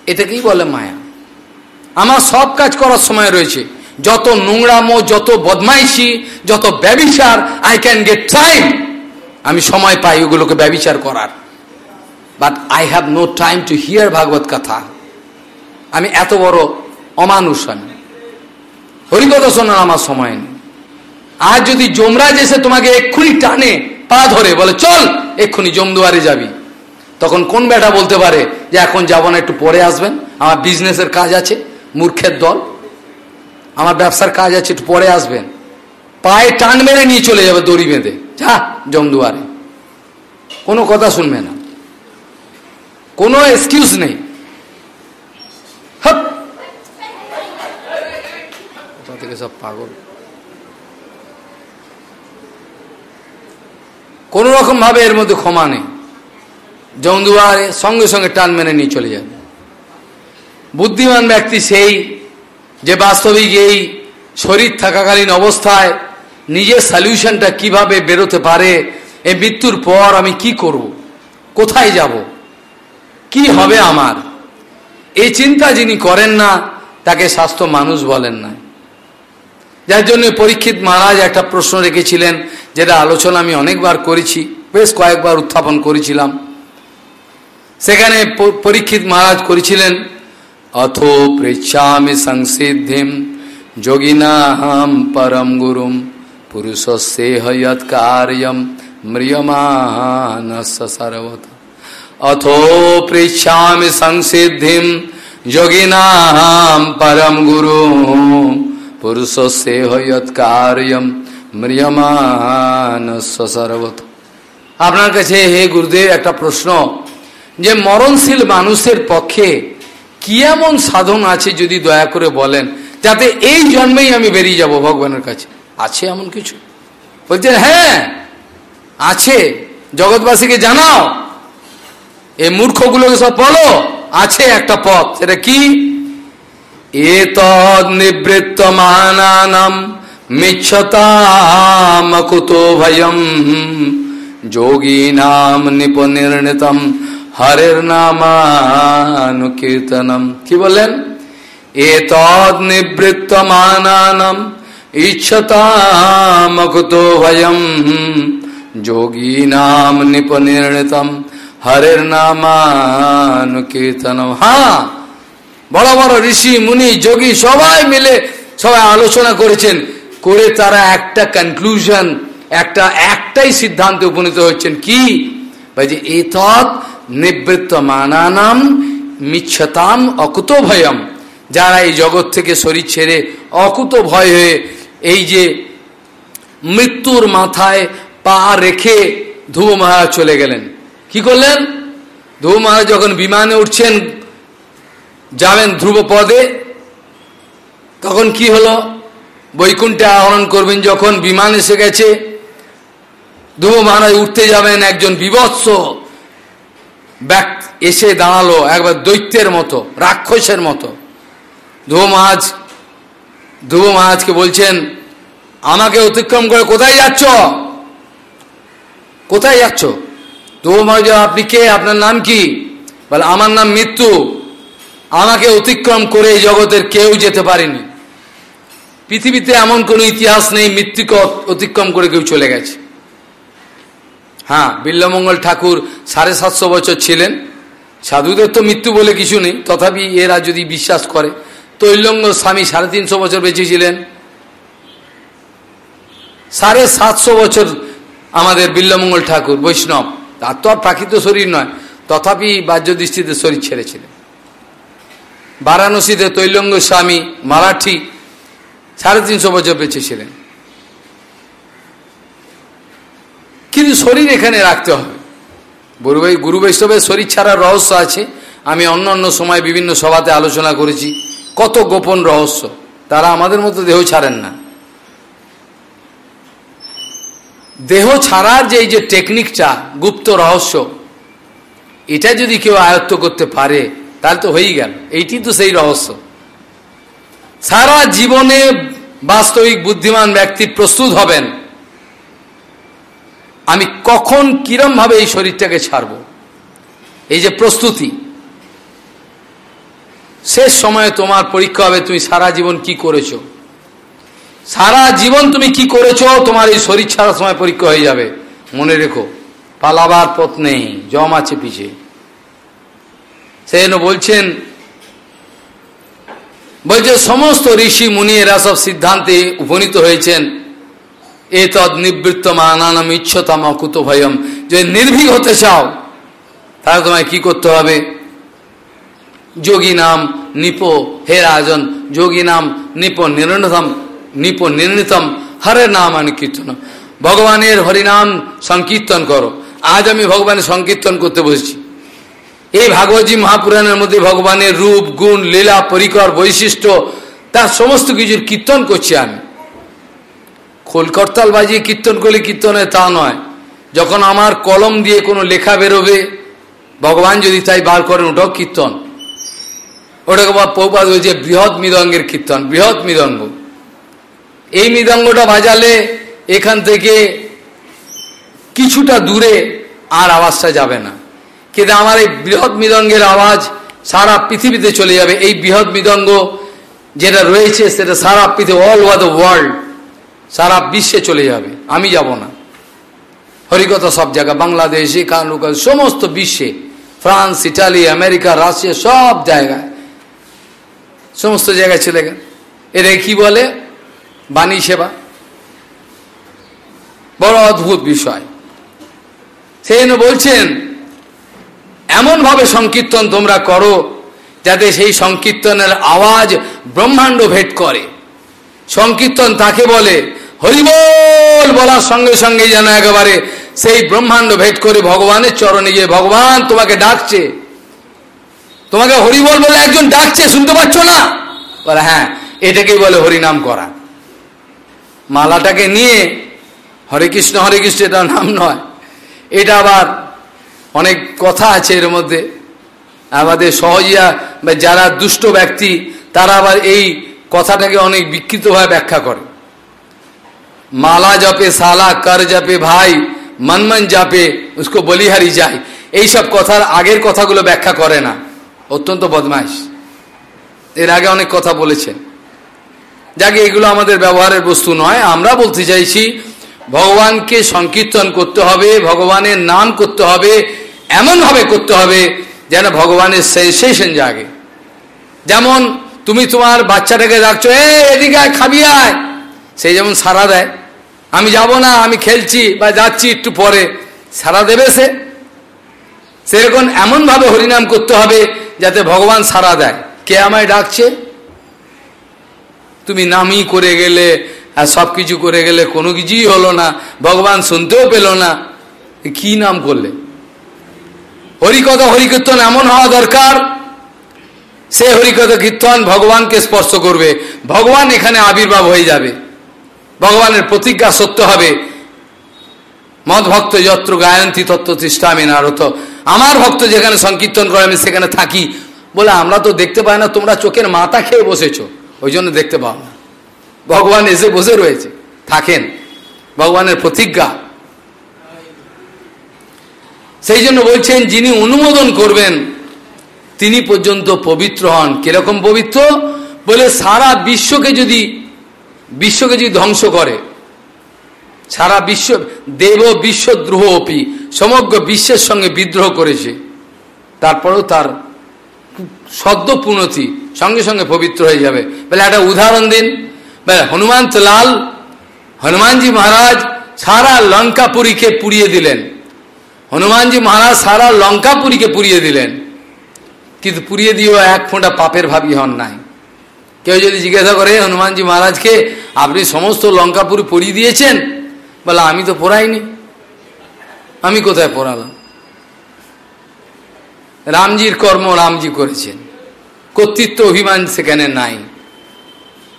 Speaker 1: এটাকেই বলে মায়া। আমার সব কাজ করার সময় রয়েছে। যত নোংরামো, যত বদমাইশি, যত ব্যবিচার আই ক্যান গেট টাইম আমি সময় পাই ওগুলোকে ব্যবিচার করার। But I have no time to hear Bhagavat কথা। আমি এত বড় অমানুষ আমি। হরিকথা শোনার আমার সময় নেই। আর যদি যমরাজ এসে তোমাকে এক্ষুনি টানে, পা ধরে বলে, চল, এক্ষুনি জমদুয়ারে যাবি। তখন কোন বেটা বলতে পারে যে এখন যাব না, একটু পরে আসবেন? আমার বিজনেসের কাজ আছে, মূর্খের দল। আমার ব্যবসার কাজ আছে, একটু পরে আসবেন। পায়ে টান মেরে নিয়ে চলে যাবে দড়ি বেঁধে। যা, জমদুয়ারে। কোনো কথা শুনবে না। কোনো এক্সকিউজ নেই। থেকে সব পাগল? এর মধ্যে ক্ষমা নেই। জমদুয়ারে সঙ্গে সঙ্গে টান মেনে নিয়ে চলে যাবে। বুদ্ধিমান ব্যক্তি সেই যে বাস্তবিক এই শরীর থাকাকালীন অবস্থায় নিজের সলিউশনটা কীভাবে বেরোতে পারে, এই মৃত্যুর পর আমি কি করব, কোথায় যাব, কি হবে আমার, এই চিন্তা যিনি করেন না, তাকে স্বাস্থ্য মানুষ বলেন না। যার জন্য পরীক্ষিত মহারাজ একটা প্রশ্ন রেখেছিলেন, যেটা আলোচনা আমি অনেকবার করেছি, বেশ কয়েকবার উত্থাপন করেছিলাম। সেখানে পরীক্ষিত মহারাজ করেছিলেন, অথ পৃচ্ছামি সংসিদ্ধিম যোগিনাহম পরম গুরুম পুরুষস্যেহ যৎ কার্যম ম্রিয়মানস সর্বত। অথো পৃচ্ছামি সংসিদ্ধিম যোগিনাহম পরম গুরুম পুরুষস্যেহ যৎ কার্যম ম্রিয়মানস সর্বত। আপনার কাছে হে গুরুদেব একটা প্রশ্ন। যে মরণশীল মানুষের পক্ষে কি এমন সাধন আছে যদি দয়া করে বলেন? যাতে এই জন্মেই আমি বেরিয়ে যাব ভগবানের কাছে। আছে এমন কিছু? বলছেন হ্যাঁ আছে। জগৎবাসীকে জানাও। এই মূর্খগুলোকে সব বলো, আছে একটা পথ। সেটা কি? এ নিবৃত্ত মানানাম মিচ্ছতামকুতো ভয়ম যোগী নাম নিপনির্ণিতম। হরের নামানুকীর্তনম। কি বললেন? তদ নিবৃত্ত মানানম ইচ্ছতামকুতো ভয়ম যোগী নাম নিপনির্ণিতম। হরের নামানুকীর্তনম। হ্যাঁ বড় বড় ঋষি, মুনি, যোগী সবাই মিলে সবাই আলোচনা করেছেন, করে তারা একটা কনক্লুশন একটা একটাই সিদ্ধান্তে উপনীত হচ্ছেন। কি? যে এতৎ নিবৃত্ত মানানাম মিচ্ছতাম অকুত ভয়ম। যারা এই জগৎ থেকে শরীর ছেড়ে অকুত ভয় হয়ে এই যে মৃত্যুর মাথায় পা রেখে ধ্রুব মহারাজ চলে গেলেন। কি করলেন? ধ্রুব মহারাজ যখন বিমানে উঠছেন, যাবেন ধ্রুব পদে, তখন কি হলো? বৈকুণ্ঠে আহরণ করবেন যখন বিমান এসে গেছে। ধ্রুব মহারাজ উঠতে যাবেন একজন বিভৎস ব্যাক এসে দাঁড়াল একবার দৈত্যের মতো, রাক্ষসের মতো। ধ্রুব মহাজ ধ্রুব মহাজকে বলছেন, আমাকে অতিক্রম করে কোথায় যাচ্ছ? কোথায় যাচ্ছ? ধ্রুব মহাজ আপনি কে? আপনার নাম কি? বলে, আমার নাম মৃত্যু। আমাকে অতিক্রম করে এই জগতের কেউ যেতে পারেনি। পৃথিবীতে এমন কোনো ইতিহাস নেই, মৃত্যুকে অতিক্রম করে কেউ চলে গেছে। হ্যাঁ বিল্লমঙ্গল ঠাকুর সাড়ে সাতশো বছর ছিলেন। সাধুদের তো মৃত্যু বলে কিছু নেই, তথাপি এরা যদি বিশ্বাস করে, তৈলঙ্গ স্বামী সাড়ে তিনশো বছর বেঁচে ছিলেন। সাড়ে সাতশো বছর আমাদের বিল্লমঙ্গল ঠাকুর, বৈষ্ণব, তার তো আর প্রাকৃত শরীর নয়, তথাপি বাহ্য দৃষ্টিতে শরীর ছেড়েছিলেন। বারাণসীতে তৈলঙ্গ স্বামী মারাঠি সাড়ে তিনশো বছর বেঁচে ছিলেন কিন্তু শরীর এখানে রাখতে হবে। গুরু গুরু বৈষ্ণবের শরীর ছাড়ার রহস্য আছে। আমি অন্য অন্য সময় বিভিন্ন সভাতে আলোচনা করেছি। কত গোপন রহস্য। তারা আমাদের মতো দেহ ছাড়েন না। দেহ ছাড়ার যে এই যে টেকনিকটা গুপ্ত রহস্য, এটা যদি কেউ আয়ত্ত করতে পারে, তাহলে তো হয়েই গেল। এইটি তো সেই রহস্য। সারা জীবনে বাস্তবিক বুদ্ধিমান ব্যক্তি প্রস্তুত হবেন। আমি কখন কিরম ভাবে এই শরীরটাকে ছাড়ব? এই যে প্রস্তুতি। শেষ সময়ে তোমার পরীক্ষা হবে, তুমি সারা জীবন কি করেছ? সারা জীবন তুমি কি করেছ, তোমার এই শরীর ছাড়ার সময় পরীক্ষা হয়ে যাবে। মনে রেখো, পালাবার পথ নেই, জম আছে পিছে। সেজন্য বলছেন, বলছে, সমস্ত ঋষি মুনি এরা সব সিদ্ধান্তে উপনীত হয়েছেন। এ তদ নিবৃত্ত মানানাম ইচ্ছতাম অকুত ভয়ম যে নির্ভীক হতে চাও, তাহলে তোমায় কি করতে হবে? যোগী নাম নিপ হে রাজন যোগী নাম নিপ নির্ণতম, নিপ নির্ণিতম, হরে নাম আমি কীর্তন। ভগবানের হরিনাম সংকীর্তন করো। আজ আমি ভগবানের সংকীর্তন করতে বসছি। এই ভাগবতী মহাপুরাণের মধ্যে ভগবানের রূপ, গুণ, লীলা, পরিকর, বৈশিষ্ট্য, তার সমস্ত কিছুর কীর্তন করছি আমি। খোলকর্তাল বাজিয়ে কীর্তন করলে কীর্তনে তা নয়। যখন আমার কলম দিয়ে কোনো লেখা বেরোবে, ভগবান যদি তাই বার করেন, ওটাও কীর্তন। ওটাকে বা পৌপাত হয়েছে বৃহৎ মৃদঙ্গের কীর্তন, বৃহৎ মৃদঙ্গ। এই মৃদঙ্গটা বাজালে এখান থেকে কিছুটা দূরে আর আওয়াজটা যাবে না। কিন্তু আমার এই বৃহৎ মৃদঙ্গের আওয়াজ সারা পৃথিবীতে চলে যাবে। এই বৃহৎ মৃদঙ্গ যেটা রয়েছে, সেটা সারা পৃথিবী অল ওভার দ্য ওয়ার্ল্ড সারা বিশ্বে চলে যাবে। আমি যাব না। হরিকথা সব জায়গা, বাংলাদেশ কানুকা সমস্ত বিশ্বে, ফ্রান্স, ইটালি, আমেরিকা, রাশিয়া, সব জায়গায়। সমস্ত জায়গায় চলে গেল। এরা কি বলে? বাণী সেবা। বড় অদ্ভুত বিষয়। সেই বলছেন, এমনভাবে সংকীর্তন তোমরা করো যাতে সেই সংকীর্তনের আওয়াজ ব্রহ্মাণ্ড ভেদ করে। সংকীর্তন তাকে বলে হরিবল বলার সঙ্গে সঙ্গে যেন একেবারে সেই ব্রহ্মাণ্ড ভেদ করে ভগবানের চরণে গিয়ে ভগবান তোমাকে ডাকছে। তোমাকে হরিবল বলে একজন ডাকছে, শুনতে পাচ্ছ না? বলে হ্যাঁ এটাকেই বলে হরিনাম করা। মালাটাকে নিয়ে হরে কৃষ্ণ হরে কৃষ্ণ, এটা নাম নয়। এটা আবার অনেক কথা আছে এর মধ্যে। আমাদের সহজিয়া বা যারা দুষ্ট ব্যক্তি, তারা আবার এই কথাটাকে অনেক বিকৃতভাবে ব্যাখ্যা করে। মালা জপে সালা কর জপে ভাই মনমন জাপে উসকো বলিহারি যায় এইসব কথার আগের কথাগুলো ব্যাখ্যা করে না। অত্যন্ত বদমাইশ। এর আগে অনেক কথা বলেছেন যাকে, এগুলো আমাদের ব্যবহারের বস্তু নয়। আমরা বলতে চাইছি, ভগবানকে সংকীর্তন করতে হবে, ভগবানের নাম করতে হবে, এমনভাবে করতে হবে যেন ভগবানের সেন্সেশন জাগে। যেমন, তুমি তোমার বাচ্চাটাকে ডাকছো এ এদিকে আয়, খাবি আয়। সেই যেমন সারা দেয় আমি যাব না, আমি খেলছি বা যাচ্ছি একটু পরে। সারা দেবে সে। সেরকম এমনভাবে হরিনাম করতে হবে যাতে ভগবান সারা দেয়। কে আমায় ডাকছে? তুমি নামই করে গেলে, আর সব কিছু করে গেলে কোনো কিছুই হলো না। ভগবান শুনতেও পেল না। কি নাম করলে? হরিকথা, হরিকীর্তন এমন হওয়া দরকার। সে হরিকথা, কীর্তন ভগবানকে স্পর্শ করবে। ভগবান এখানে আবির্ভাব হয়ে যাবে। ভগবানের প্রতিজ্ঞা সত্য হবে। মদ ভক্ত যত্র গায়ন্তী তত্ত্ব তৃষ্ঠামী নারত। আমার ভক্ত যেখানে সংকীর্তন করে, আমি সেখানে থাকি। বলে আমরা তো দেখতে পাই না, তোমরা চোখের মাথা খেয়ে বসেছো। ওই জন্য দেখতে পাও না। ভগবান এসে বসে রয়েছে, থাকেন। ভগবানের প্রতিজ্ঞা। সেই জন্য বলছেন, যিনি অনুমোদন করবেন, তিনি পর্যন্ত পবিত্র হন। কীরকম পবিত্র? বলে সারা বিশ্বকে যদি বিশ্বকে যদি ধ্বংস করে, সারা বিশ্ব, দেব বিশ্বদ্রোহ অপি, সমগ্র বিশ্বের সঙ্গে বিদ্রোহ করেছে, তারপরেও তার সদ্য পুনতি সঙ্গে সঙ্গে পবিত্র হয়ে যাবে। বলে একটা উদাহরণ দিন। হনুমান লাল, হনুমানজি মহারাজ সারা লঙ্কাপুরীকে পুড়িয়ে দিলেন। হনুমানজি মহারাজ সারা লঙ্কাপুরীকে পুড়িয়ে দিলেন। কিন্তু পুড়িয়ে দিয়েও এক ফোঁটা পাপের ভাবি হন নাই। কেউ যদি জিজ্ঞাসা করে, হনুমানজি মহারাজকে আপনি সমস্ত লঙ্কাপুরি পড়িয়ে দিয়েছেন? বলে, আমি তো পড়াইনি। আমি কোথায় পড়ালাম? রামজির কর্ম রামজি করেছেন। কর্তৃত্ব অভিমান সেখানে নাই।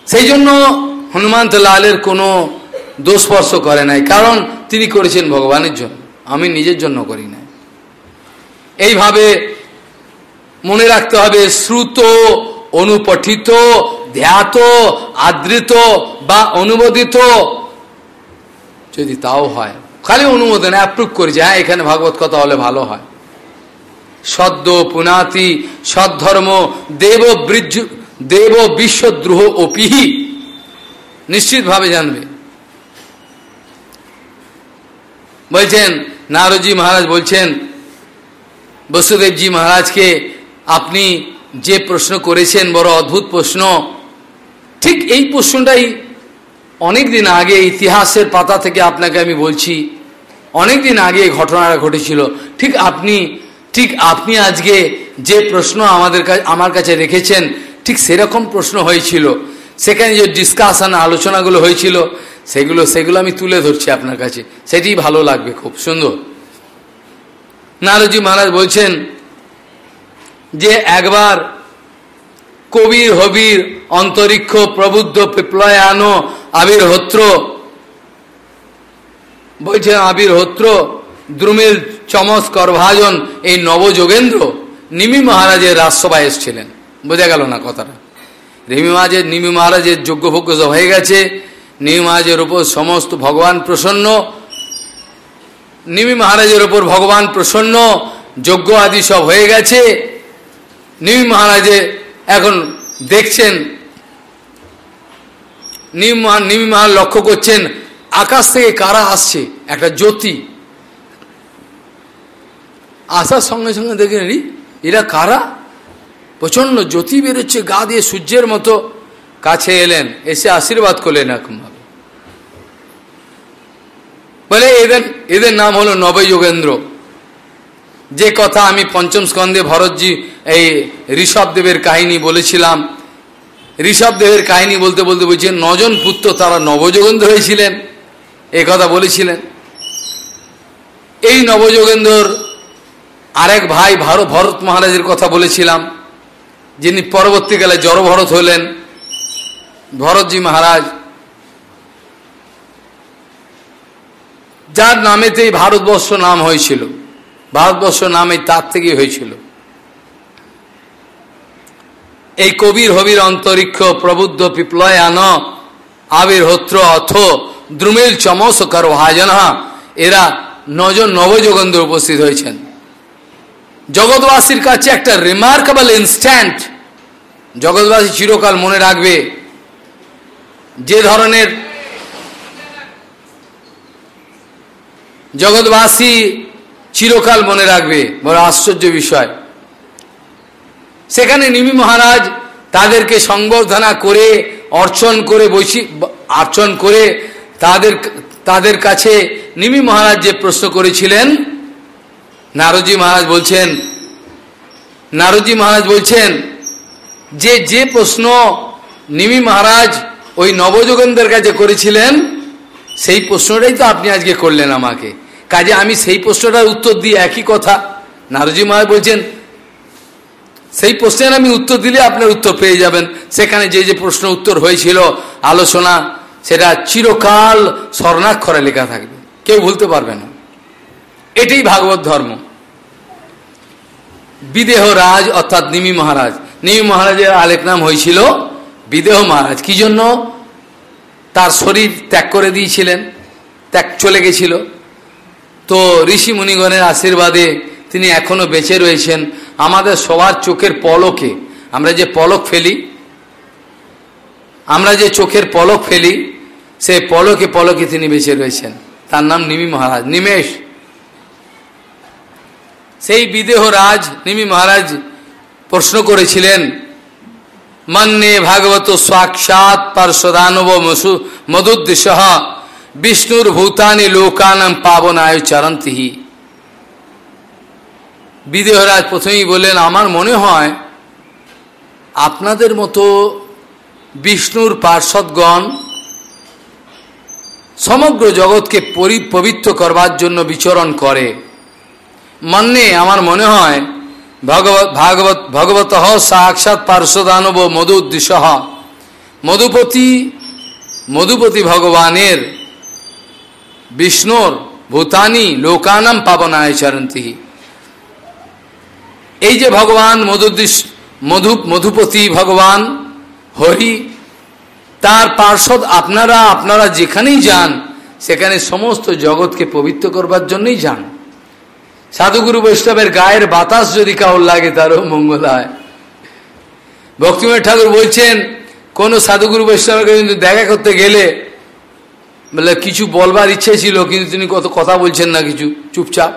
Speaker 1: সেই জন্য হনুমন্ত লালের কোনো দোষস্পর্শ করে নাই, কারণ তিনি করেছেন ভগবানের জন্য। আমি নিজের জন্য করি না এইভাবে মনে রাখতে হবে, শ্রুত অনুপঠিত, ধ্যাত, আদৃত বা অনুমোদিত। যদি তাও হয়, খালি অনুমোদন অ্যাপ্রুভ করি যে হ্যাঁ এখানে ভাগবত কথা হলে ভালো হয়। সদ্য পুনাতি সদ্ধর্ম দেব বৃদ্ধ দেব বিশ্বদ্রোহ ও পিহি নিশ্চিতভাবে জানবে। বলছেন, নারদজি মহারাজ বলছেন, বসুদেবজি মহারাজকে আপনি যে প্রশ্ন করেছেন, বড় অদ্ভুত প্রশ্ন। ঠিক এই প্রশ্নটাই অনেক দিন আগে ইতিহাসের পাতা থেকে আপনাকে আমি বলছি অনেক দিন আগে ঘটনাটা ঘটেছিল। ঠিক আপনি ঠিক আপনি আজকে যে প্রশ্ন আমাদের আমার কাছে রেখেছেন, ঠিক সেরকম প্রশ্ন হয়েছিল। সেখানে যে ডিসকাশন আলোচনাগুলো হয়েছিল, সেগুলো সেগুলো আমি তুলে ধরছি আপনার কাছে। সেটি ভালো লাগবে খুব, সুন্দর। নারজি মহারাজ বলছেন যে একবার কবির, হবির, অন্তরিক্ষ, প্রবুদ্ধ, পিপ্লয়ানো আবির হত্র বলছেন আবির হত্র করভাজন, এই নবযোগেন্দ্র নিমি মহারাজের রাজসভায় এসছিলেন। বোঝা গেল না কথাটা। রিমি মহারাজের, নিমি মহারাজের যোগ্যভোগ্য হয়ে গেছে। নিমি মহারাজের উপর সমস্ত ভগবান প্রসন্ন। নিমি মহারাজের ওপর ভগবান প্রসন্ন। যজ্ঞ আদি সব হয়ে গেছে। নিমি মহারাজে এখন দেখছেন নিমি মহারাজ লক্ষ্য করছেন, আকাশ থেকে কারা আসছে? একটা জ্যোতি। আসার সঙ্গে সঙ্গে দেখেন এরা কারা? প্রচণ্ড জ্যোতি বেরোচ্ছে, গা দিয়ে সূর্যের মতো। কাছে এলেন, এসে আশীর্বাদ করলেন এরকমভাবে বলে, এদের এদের নাম হলো নবযোগেন্দ্র। যে কথা আমি পঞ্চম স্কন্ধে ভরতজি এই ঋষভদেবের কাহিনী বলেছিলাম। ঋষভদেবের কাহিনী বলতে বলতে বলছেন নজন পুত্র তারা নবযোগেন্দ্র হয়েছিলেন। এ কথা বলেছিলেন। এই নবযোগেন্দ্রর আরেক ভাই ভারত, ভরত মহারাজের কথা বলেছিলাম, যিনি পরবর্তীকালে জড়ভরত হলেন। ভরতজি মহারাজ, যার নামেতেই ভারতবর্ষ নাম হয়েছিল। ভারতবর্ষ নামে তার থেকেই হয়েছিল। এই কবির হবির অন্তরিক্ষ প্রবুদ্ধ পিপ্লয়ান আবির হত্র অথ দ্রুমিল চমস কর ভাজনা এরা নজন নবযোগেন্দ্র উপস্থিত হয়েছেন। জগৎবাসীর কাছে একটা রিমার্কেবল ইনস্ট্যান্ট জগৎবাসী চিরকাল মনে রাখবে যে ধরনের জগৎবাসী চিরকাল মনে রাখবে, বড় আশ্চর্য বিষয়। সেখানে নিমি মহারাজ তাদেরকে সংবর্ধনা করে, অর্চন করে বসি অর্চন করে তাদের তাদের কাছে নিমি মহারাজ যে প্রশ্ন করেছিলেন, নারদজি মহারাজ বলছেন, নারদজি মহারাজ বলছেন, যে যে প্রশ্ন নিমি মহারাজ ওই নবযোগেন্দ্রের কাছে করেছিলেন, সেই প্রশ্নটাই তো আপনি আজকে করলেন আমাকে। কাজে আমি সেই প্রশ্নটার উত্তর দিই, একই কথা। নারজি মহারাজ বলছেন, সেই প্রশ্নের আমি উত্তর দিলে আপনার উত্তর পেয়ে যাবেন। সেখানে যে যে প্রশ্ন উত্তর হয়েছিল, আলোচনা, সেটা চিরকাল স্বর্ণাক্ষরে লেখা থাকবে। কেউ ভুলতে পারবে না। এটাই ভাগবত ধর্ম। বিদেহ রাজ অর্থাৎ নিমি মহারাজ। নিমি মহারাজের আলেক নাম হয়েছিল বিদেহ মহারাজ। কি জন্য? তার শরীর ত্যাগ করে দিয়েছিলেন। ত্যাগ চলে গেছিল। তো ঋষি মুনিগণের আশীর্বাদে তিনি এখনও বেঁচে রয়েছেন। আমাদের সবার চোখের পলকে আমরা যে পলক ফেলি, আমরা যে চোখের পলক ফেলি সেই পলকে পলকে তিনি বেঁচে রয়েছেন। তার নাম নিমি মহারাজ, নিমেষ। সেই বিদেহ রাজ নিমি মহারাজ প্রশ্ন করেছিলেন, মন্যে ভাগবত সাক্ষাৎ পার্শ্বদানব মধুদ্দেশ বিষ্ণুর ভূতানি লোকানাম পাবনায় চরন্তিহি বিদেহরাজ প্রথমেই বললেন, আমার মনে হয় আপনাদের মতো বিষ্ণুর পার্শ্বদগণ সমগ্র জগৎকে পরি পবিত্র করবার জন্য বিচরণ করে। মান্যে আমার মনে হয় ভগবত ভাগবত ভগবত সাক্ষাৎ পার্শ্বদানব মধু উদ্দেশ্য মধুপতি মধুপতি ভগবানের বিষ্ণুর ভূতানি লোকানাম পাবনায় চরন্তি এই যে ভগবান মধুদ্দিশ মধু, মধুপতি ভগবান, হরি, তার পার্শ্বদ আপনারা আপনারা যেখানেই যান, সেখানে সমস্ত জগৎকে পবিত্র করবার জন্যই যান। সাধুগুরু বৈষ্ণবের গায়ের বাতাস যদি কাউর লাগে, তারও মঙ্গল হয়। ভক্তিময় ঠাকুর বলছেন, কোন সাধুগুরু বৈষ্ণবকে কিন্তু দেখা করতে গেলে বলে কিছু বলবার ইচ্ছে ছিল, কিন্তু তিনি কত কথা বলছেন না কিছু, চুপচাপ।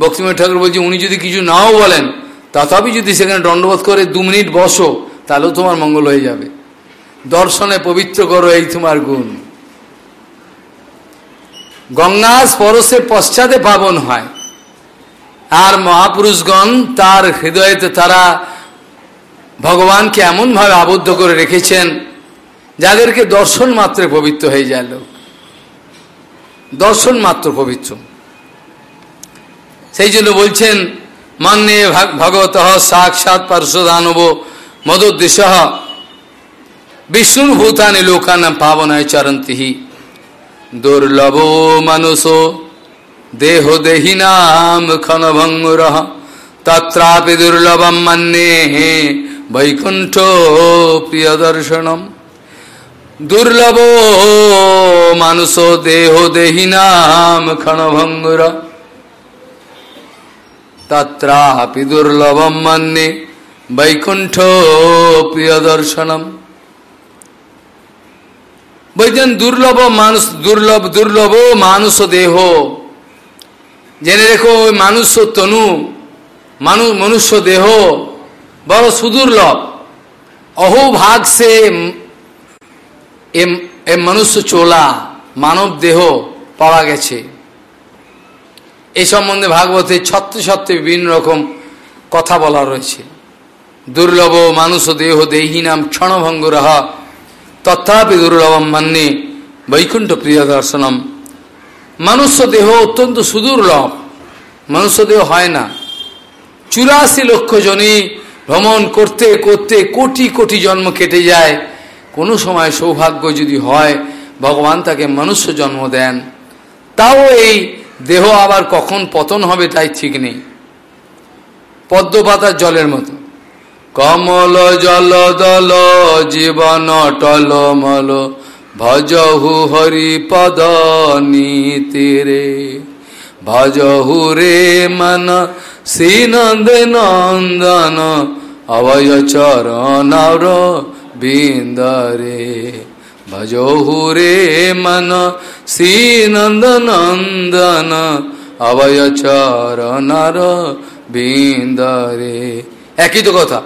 Speaker 1: ভক্তিময় ঠাকুর বলছে, উনি যদি কিছু নাও বলেন, তথাপি যদি সেখানে দণ্ডবোধ করে দু মিনিট বসো তাহলেও তোমার মঙ্গল হয়ে যাবে। দর্শনে পবিত্র করো এই তোমার গুণ। গঙ্গা স্পরশে পশ্চাতে পাবন হয়। আর মহাপুরুষগণ তার হৃদয়েতে তারা ভগবানকে এমনভাবে আবদ্ধ করে রেখেছেন যাদেরকে দর্শন মাত্রে পবিত্র হয়ে যায় লোক। দর্শন মাত্র পবিত্র। সেই জন্য বলছেন, মান্যে ভগবত সাক্ষাৎ পার্শ্বদানব মদোদ্দেশ বিষ্ণুর ভূতানি লোকানাম পাবনায় চরন্তি দুর্লভ মানুষ দেহ দেহিনাম ক্ষণভঙ্গুর তত্রাপি দুর্লভম মন্যে বৈকুণ্ঠ প্রিয় দর্শনম দুর্লভ মানুষ দেহ দেহিনাম ক্ষণভঙ্গুর। তত্রাপি দুর্লভম মন্যে বৈকুণ্ঠ প্রিয় দর্শনম বলছেন দুর্লভ মানুষ, দুর্লভ দুর্লভ মানুষ দেহ। জেনে রেখো, ওই মানুষ তনু মানুষ মনুষ্য দেহ। বড় সুদুর্লভ। অহোভাগ সে এ মনুষ্য চোলা মানব দেহ পাওয়া গেছে। এই সম্বন্ধে ভাগবতে ছত্রে ছত্রে বিভিন্ন রকম কথা বলা রয়েছে। দুর্লভ মানুষ দেহ দেহী নাম ক্ষণভঙ্গ রহা তথাপি দুর্লভম মান্যে বৈকুণ্ঠ প্রিয় দর্শনম। মনুষ্য দেহ অত্যন্ত সুদুর্লভ, মনুষ্য দেহ হয় না। চুরাশি লক্ষ জনই ভ্রমণ করতে করতে কোটি কোটি জন্ম কেটে যায়। কোনো সময় সৌভাগ্য যদি হয়, ভগবান তাকে মনুষ্য জন্ম দেন, তাও এই দেহ আবার কখন পতন হবে তাই ঠিক নেই। পদ্মপাতার জলের মতো। কমল, জল, দল, জীবন, টল টলমল ভজহু হরি পদ নীতিরে ভজহু রে মন শ্রীনন্দ নন্দন অভয় চরণর বিন্দরে ভজহু রে মন শ্রীনন্দ নন্দন অভয় চরণর বিন্দরে। একই তো কথা।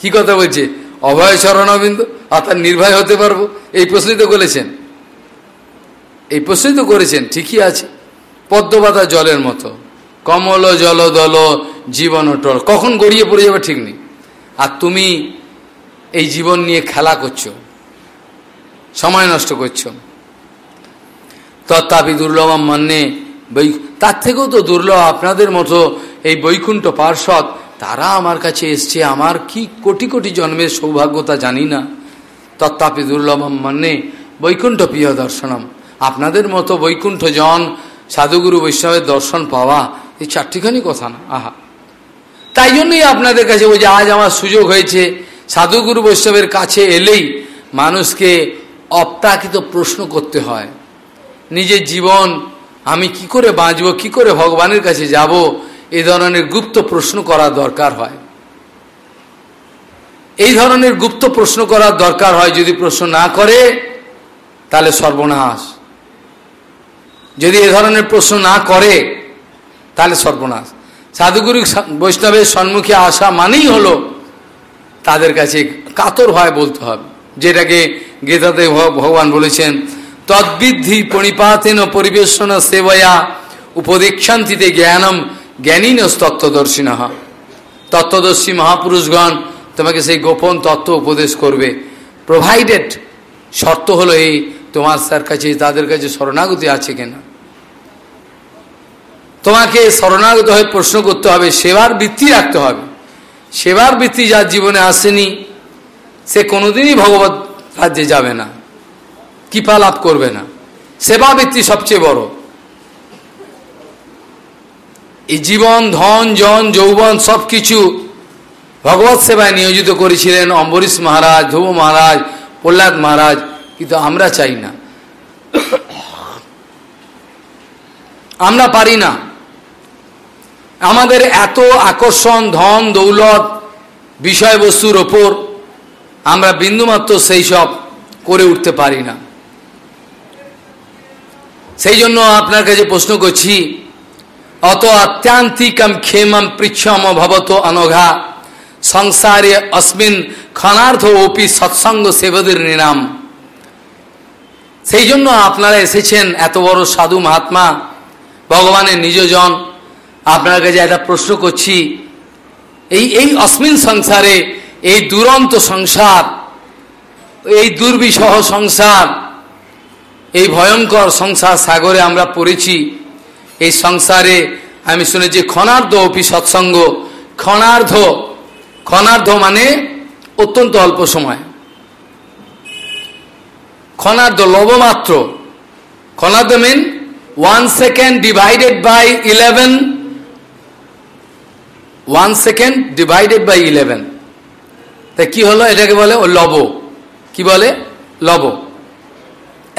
Speaker 1: কি কথা বলছে? অভয় শরণাবিন্দ অর্থাৎ নির্ভয় হতে পারব? এই প্রশ্নই তো করেছেন। এই প্রশ্নই তো করেছেন, ঠিকই আছে। পদ্মপাতা জলের মতো। কমল জল দল জীবন টল কখন গড়িয়ে পড়ে যাবে ঠিক নেই। আর তুমি এই জীবন নিয়ে খেলা করছ, সময় নষ্ট করছ। তত্তাপি দুর্লভ মান্যে বৈ তার থেকেও তো দুর্লভ আপনাদের মতো এই বৈকুণ্ঠ পার্শ্বদ, তারা আমার কাছে এসছে, আমার কি কোটি কোটি জন্মের সৌভাগ্যতা জানি না। তত্তাপি দুর্লভম মান্যে বৈকুণ্ঠ প্রিয় দর্শনম, আপনাদের মতো বৈকুণ্ঠ জন সাধুগুরু বৈষ্ণবের দর্শন পাওয়া এই চারটিখানি কথা না, আহা। তাই জন্যই আপনাদের কাছে ওই যে আজ আমার সুযোগ হয়েছে সাধুগুরু বৈষ্ণবের কাছে এলেই মানুষকে অপ্রাকৃত প্রশ্ন করতে হয়। নিজের জীবন আমি কি করে বাঁচব, কি করে ভগবানের কাছে যাব, এ ধরনের গুপ্ত প্রশ্ন করার দরকার হয়। এই ধরনের গুপ্ত প্রশ্ন করার দরকার হয়, যদি প্রশ্ন না করে, তাহলে সর্বনাশ। যদি এ ধরনের প্রশ্ন না করে, তাহলে সর্বনাশ। সাধুগুরু বৈষ্ণবের সম্মুখে আসা মানেই হলো তাদের কাছে কাতর হয় বলতে হবে। যেটাকে গীতাতে ভগবান বলেছেন, তদ্বিদ্ধি পরিপাতেন পরিবেশন সেবয়া উপদীক্ষান্তিতে জ্ঞানম জ্ঞানীন তত্ত্বদর্শিন তত্ত্বদর্শী মহাপুরুষগণ, তোমাকে সেই গোপন তত্ত্ব উপদেশ করবে। প্রোভাইডেড শর্ত হলো এই, তোমার স্যার কাছে, তাদের কাছে শরণাগতি আছে কিনা? তোমাকে শরণাগত হয়ে প্রশ্ন করতে হবে, সেবার বৃত্তি রাখতে হবে। সেবার বৃত্তি যার জীবনে আসেনি, সে কোনোদিনই ভগবত রাজ্যে যাবে না, কৃপা লাভ করবে না। সেবা বৃত্তি সবচেয়ে বড়। এই জীবন, ধন জন যৌবন সব কিছু ভগবত সেবায় নিয়োজিত করেছিলেন অম্বরীশ মহারাজ, ধ্রুব মহারাজ, প্রহ্লাদ মহারাজ, কিন্তু আমরা চাই না। আমরা পারি না। আমাদের এত আকর্ষণ, ধন, দৌলত বিষয়বস্তুর ওপর আমরা বিন্দুমাত্র সেই সব করে উঠতে পারি না। সেই জন্য আপনার কাছে প্রশ্ন করছি, অত আত্যান্তিকম ক্ষেমম পৃচ্ছম ভবত অনঘা, সংসারে অস্মিন ক্ষণার্থ ওপি সৎসঙ্গ সেবদের নিরাম। সেই জন্য আপনারা এসেছেন এত বড় সাধু মহাত্মা, ভগবানের নিজজন আপনার কাছে একটা প্রশ্ন করছি। এই এই অস্মিন সংসারে এই দুরন্ত সংসার, এই দুর্বিষহ সংসার, এই ভয়ঙ্কর সংসার সাগরে আমরা পড়েছি। এই সংসারে আমি শুনেছি ক্ষণার্ধ অপি সৎসঙ্গ। ক্ষণার্ধ ক্ষণার্ধ মানে অত্যন্ত অল্প সময়। ক্ষণার্ধ লবমাত্র ক্ষণার্ধ mean one second divided by eleven one second divided by eleven তা কি হলো? এটাকে বলে ও লব। কি বলে? লব।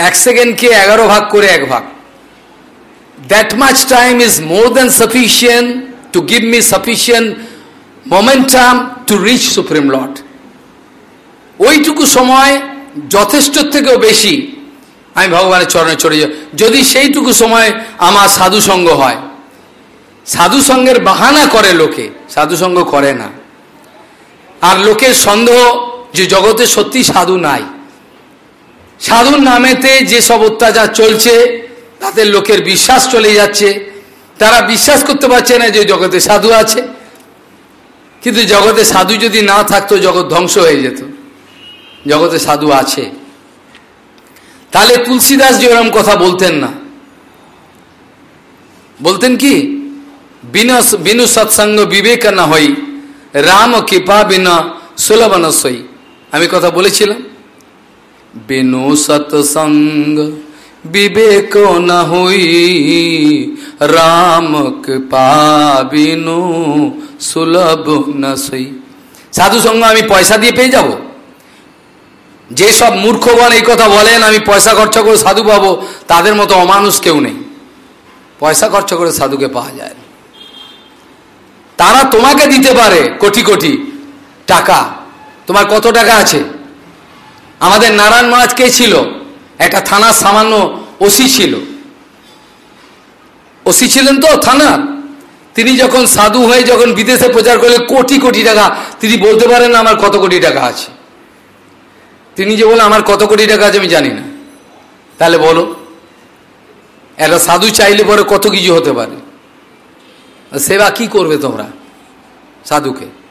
Speaker 1: এক সেকেন্ডকে এগারো ভাগ করে এক ভাগ। That much time is more than sufficient to give me sufficient momentum to reach supreme lord ওইটুকু সময় যথেষ্ট থেকেও বেশি আমি ভগবানের চরণে চড়ে যাই। যদি সেইটুকু সময় আমার সাধুসঙ্গ হয় সাধুসঙ্গের বাহানা করে লোকে, সাধুসঙ্গ করে না। আর লোকের সন্দেহ যে জগতে সত্যি সাধু নাই। সাধুর নামেতে যে সব অত্যাচার চলছে, তাতে লোকের বিশ্বাস চলে যাচ্ছে। তারা বিশ্বাস করতে পারছে না যে জগতে সাধু আছে। কিন্তু জগতে সাধু যদি না থাকতো, জগৎ ধ্বংস হয়ে যেত। জগতে সাধু আছে। তাহলে তুলসীদাস যে ওরম কথা বলতেন না। বলতেন কি? বিনু সৎসঙ্গ বিবেক না হই, রাম কৃপা বিনা সুলভনসই আমি কথা বলেছিলাম? বিনু সৎসঙ্গ বিবেক না হই, রাম কৃপা বিনু সুলভ নসই সাধু সঙ্গ আমি পয়সা দিয়ে পেয়ে যাব? যে সব মূর্খগণ এই কথা বলেন, আমি পয়সা খরচা করে সাধু পাবো, তাদের মতো অমানুষ কেউ নেই। পয়সা খরচা করে সাধুকে পাওয়া যায় তারা তোমাকে দিতে পারে কোটি কোটি টাকা। তোমার কত টাকা আছে? আমাদের নারায়ণ মহারাজ কে ছিল? একটা থানার সামান্য ওসি ছিল। ওসি ছিলেন তো থানার। তিনি যখন সাধু হয়ে যখন বিদেশে প্রচার করলে কোটি কোটি টাকা। তিনি বলতে পারেন না আমার কত কোটি টাকা আছে? তিনি যে বলে আমার কত কোটি টাকা আছে আমি জানি না। তাহলে বলো, একটা সাধু চাইলে পরে কত কিছু হতে পারে? সেবা কি করবে তোমরা? সাধুকে।